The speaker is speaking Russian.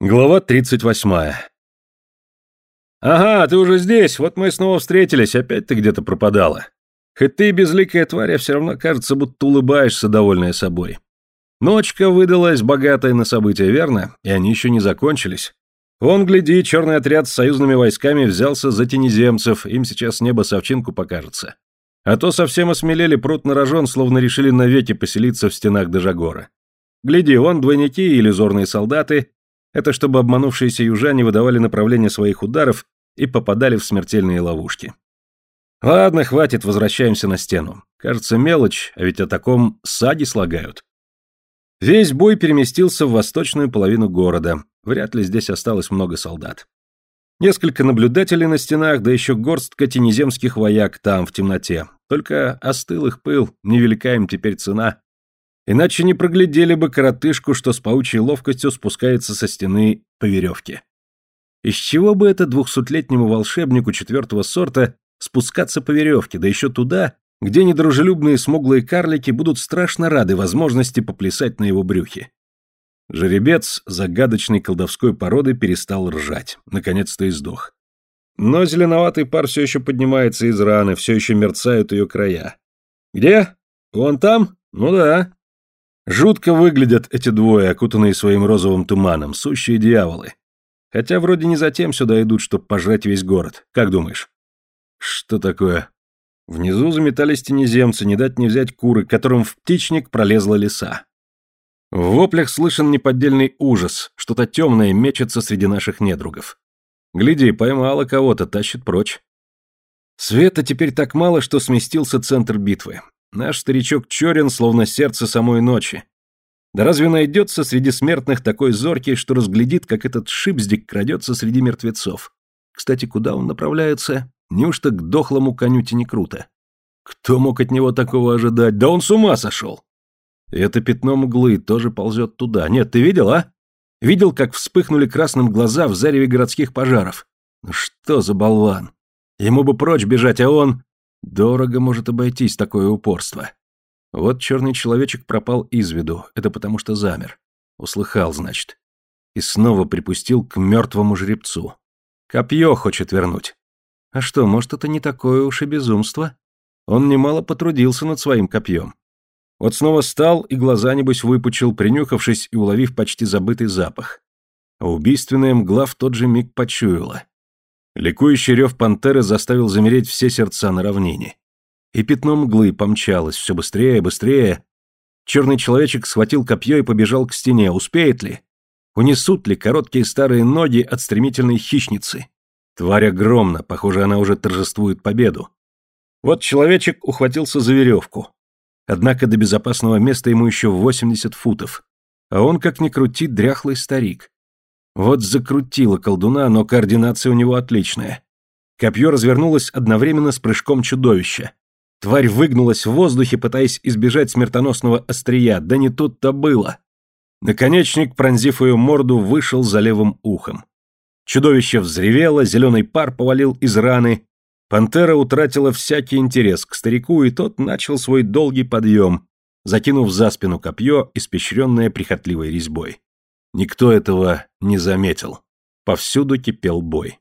Глава 38. «Ага, ты уже здесь, вот мы снова встретились, опять ты где-то пропадала. Хоть ты и безликая тварь, а все равно кажется, будто улыбаешься, довольная собой. Ночка выдалась богатая на события, верно? И они еще не закончились. Вон, гляди, черный отряд с союзными войсками взялся за тенеземцев, им сейчас небо совчинку покажется. А то совсем осмелели, пруд на рожон, словно решили навеки поселиться в стенах Дежагора. Гляди, вон двойники или зорные солдаты, это чтобы обманувшиеся южане выдавали направление своих ударов и попадали в смертельные ловушки. Ладно, хватит, возвращаемся на стену. Кажется, мелочь, а ведь о таком сади слагают. Весь бой переместился в восточную половину города. Вряд ли здесь осталось много солдат. Несколько наблюдателей на стенах, да еще горстка тенеземских вояк там, в темноте. Только остыл их пыл, невелика им теперь цена. Иначе не проглядели бы коротышку, что с паучьей ловкостью спускается со стены по веревке. Из чего бы это двухсотлетнему волшебнику четвертого сорта спускаться по веревке, да еще туда, где недружелюбные смуглые карлики будут страшно рады возможности поплясать на его брюхе. Жеребец загадочной колдовской породы перестал ржать, наконец-то и сдох. Но зеленоватый пар все еще поднимается из раны, все еще мерцают ее края. «Где? Вон там? Ну да. Жутко выглядят эти двое, окутанные своим розовым туманом, сущие дьяволы. Хотя вроде не затем сюда идут, чтобы пожрать весь город. Как думаешь? Что такое? Внизу заметались тенеземцы, не дать не взять куры, которым в птичник пролезла лиса. В воплях слышен неподдельный ужас, что-то темное мечется среди наших недругов. Гляди, поймала кого-то, тащит прочь. Света теперь так мало, что сместился центр битвы. Наш старичок черен, словно сердце самой ночи. Да разве найдется среди смертных такой зоркий, что разглядит, как этот шипздик крадется среди мертвецов? Кстати, куда он направляется? Неужто к дохлому коню круто? Кто мог от него такого ожидать? Да он с ума сошел! Это пятно мглы тоже ползет туда. Нет, ты видел, а? Видел, как вспыхнули красным глаза в зареве городских пожаров? Ну что за болван? Ему бы прочь бежать, а он... Дорого может обойтись такое упорство. Вот черный человечек пропал из виду, это потому что замер. Услыхал, значит. И снова припустил к мертвому жеребцу. Копье хочет вернуть. А что, может, это не такое уж и безумство? Он немало потрудился над своим копьем. Вот снова стал и глаза, небось, выпучил, принюхавшись и уловив почти забытый запах. А убийственная мгла в тот же миг почуяла. Ликующий рев пантеры заставил замереть все сердца на равнине. И пятно мглы помчалось все быстрее, быстрее. Черный человечек схватил копье и побежал к стене. Успеет ли? Унесут ли короткие старые ноги от стремительной хищницы? Тварь огромна, похоже, она уже торжествует победу. Вот человечек ухватился за веревку. Однако до безопасного места ему еще 80 футов. А он, как ни крути, дряхлый старик. Вот закрутило колдуна, но координация у него отличная. Копье развернулось одновременно с прыжком чудовища. Тварь выгнулась в воздухе, пытаясь избежать смертоносного острия, да не тут-то было. Наконечник, пронзив ее морду, вышел за левым ухом. Чудовище взревело, зеленый пар повалил из раны. Пантера утратила всякий интерес к старику, и тот начал свой долгий подъем, закинув за спину копье, испещренное прихотливой резьбой. Никто этого не заметил. Повсюду кипел бой.